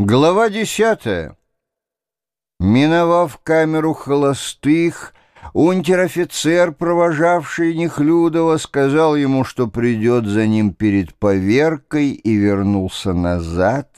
Глава десятая. Миновав камеру холостых, унтер-офицер, провожавший Нехлюдова, сказал ему, что придет за ним перед поверкой и вернулся назад.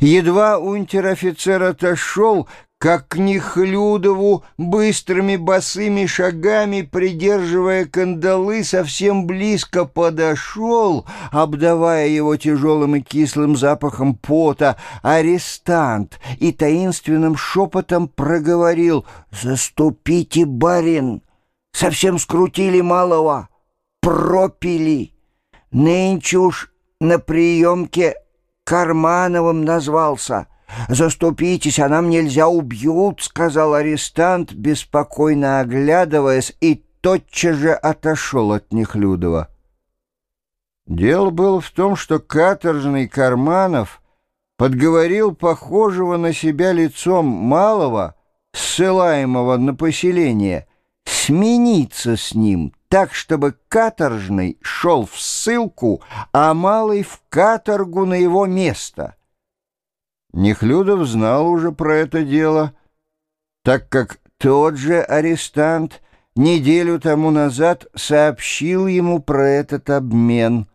Едва унтер-офицер отошел, как к Нехлюдову быстрыми босыми шагами, придерживая кандалы, совсем близко подошел, обдавая его тяжелым и кислым запахом пота, арестант и таинственным шепотом проговорил «Заступите, барин! Совсем скрутили малого, пропили! Нынче уж на приемке Кармановым назвался». «Заступитесь, а нам нельзя убьют», — сказал арестант, беспокойно оглядываясь, и тотчас же отошел от Нехлюдова. Дело было в том, что каторжный Карманов подговорил похожего на себя лицом малого, ссылаемого на поселение, смениться с ним так, чтобы каторжный шел в ссылку, а малый в каторгу на его место — Нехлюдов знал уже про это дело, так как тот же арестант неделю тому назад сообщил ему про этот обмен.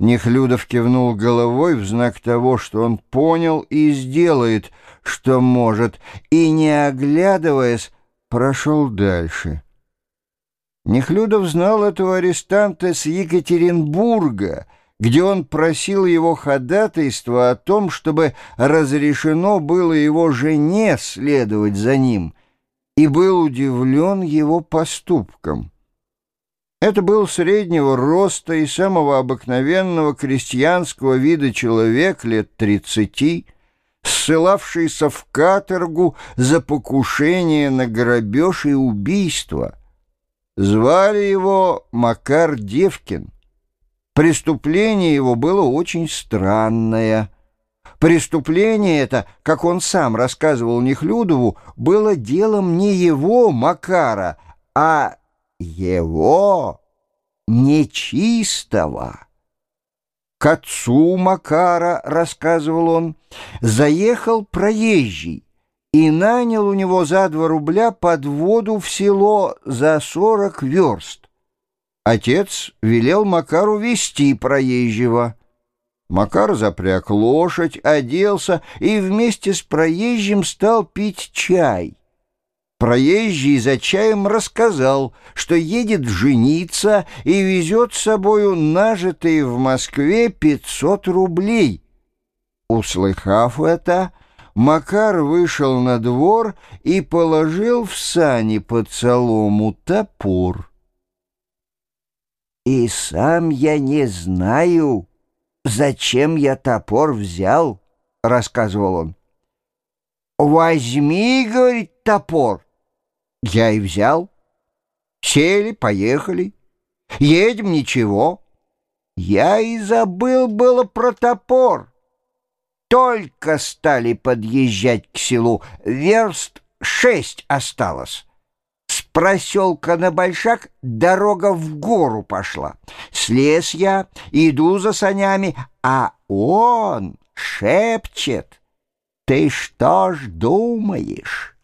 Нехлюдов кивнул головой в знак того, что он понял и сделает, что может, и, не оглядываясь, прошел дальше. Нехлюдов знал этого арестанта с Екатеринбурга — где он просил его ходатайства о том, чтобы разрешено было его жене следовать за ним, и был удивлен его поступком. Это был среднего роста и самого обыкновенного крестьянского вида человек лет тридцати, ссылавшийся в каторгу за покушение на грабеж и убийство. Звали его Макар Девкин. Преступление его было очень странное. Преступление это, как он сам рассказывал Нехлюдову, было делом не его, Макара, а его нечистого. К отцу Макара, рассказывал он, заехал проезжий и нанял у него за два рубля подводу в село за сорок верст. Отец велел Макару вести проезжего. Макар запряг лошадь, оделся и вместе с проезжим стал пить чай. Проезжий за чаем рассказал, что едет жениться и везет с собою нажитые в Москве пятьсот рублей. Услыхав это, Макар вышел на двор и положил в сани под солому топор. И сам я не знаю, зачем я топор взял, — рассказывал он. «Возьми, — говорит, — топор». Я и взял. Сели, поехали. Едем, ничего. Я и забыл было про топор. Только стали подъезжать к селу, верст шесть осталось проселка на Большак дорога в гору пошла. Слез я, иду за санями, а он шепчет. Ты что ж думаешь?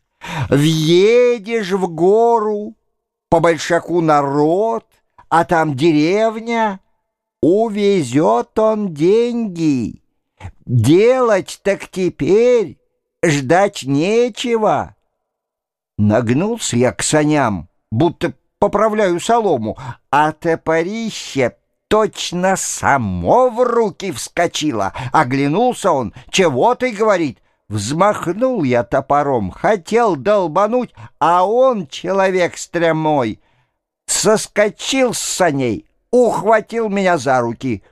Въедешь в гору, по Большаку народ, а там деревня, увезет он деньги. Делать так теперь ждать нечего. Нагнулся я к саням, будто поправляю солому, а топорище точно само в руки вскочило. Оглянулся он, чего ты, говорит, Взмахнул я топором, хотел долбануть, а он, человек стрямой, соскочил с саней, ухватил меня за руки.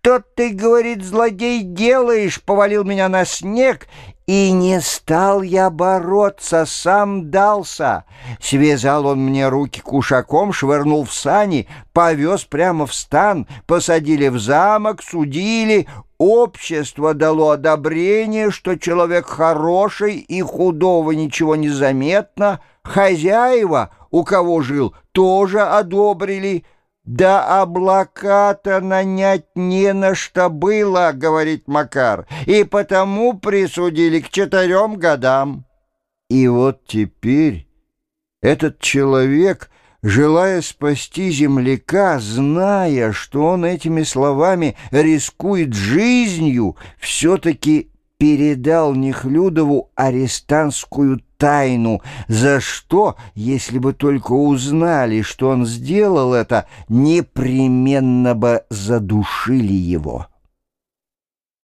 «Что ты, — говорит, — злодей, делаешь?» Повалил меня на снег и не стал я бороться, сам дался. Связал он мне руки кушаком, швырнул в сани, повез прямо в стан, посадили в замок, судили. Общество дало одобрение, что человек хороший и худого ничего не заметно. Хозяева, у кого жил, тоже одобрили. «Да облака-то нанять не на что было», — говорит Макар, «и потому присудили к четырем годам». И вот теперь этот человек, желая спасти земляка, зная, что он этими словами рискует жизнью, все-таки передал Нехлюдову арестантскую тайну, за что, если бы только узнали, что он сделал это, непременно бы задушили его».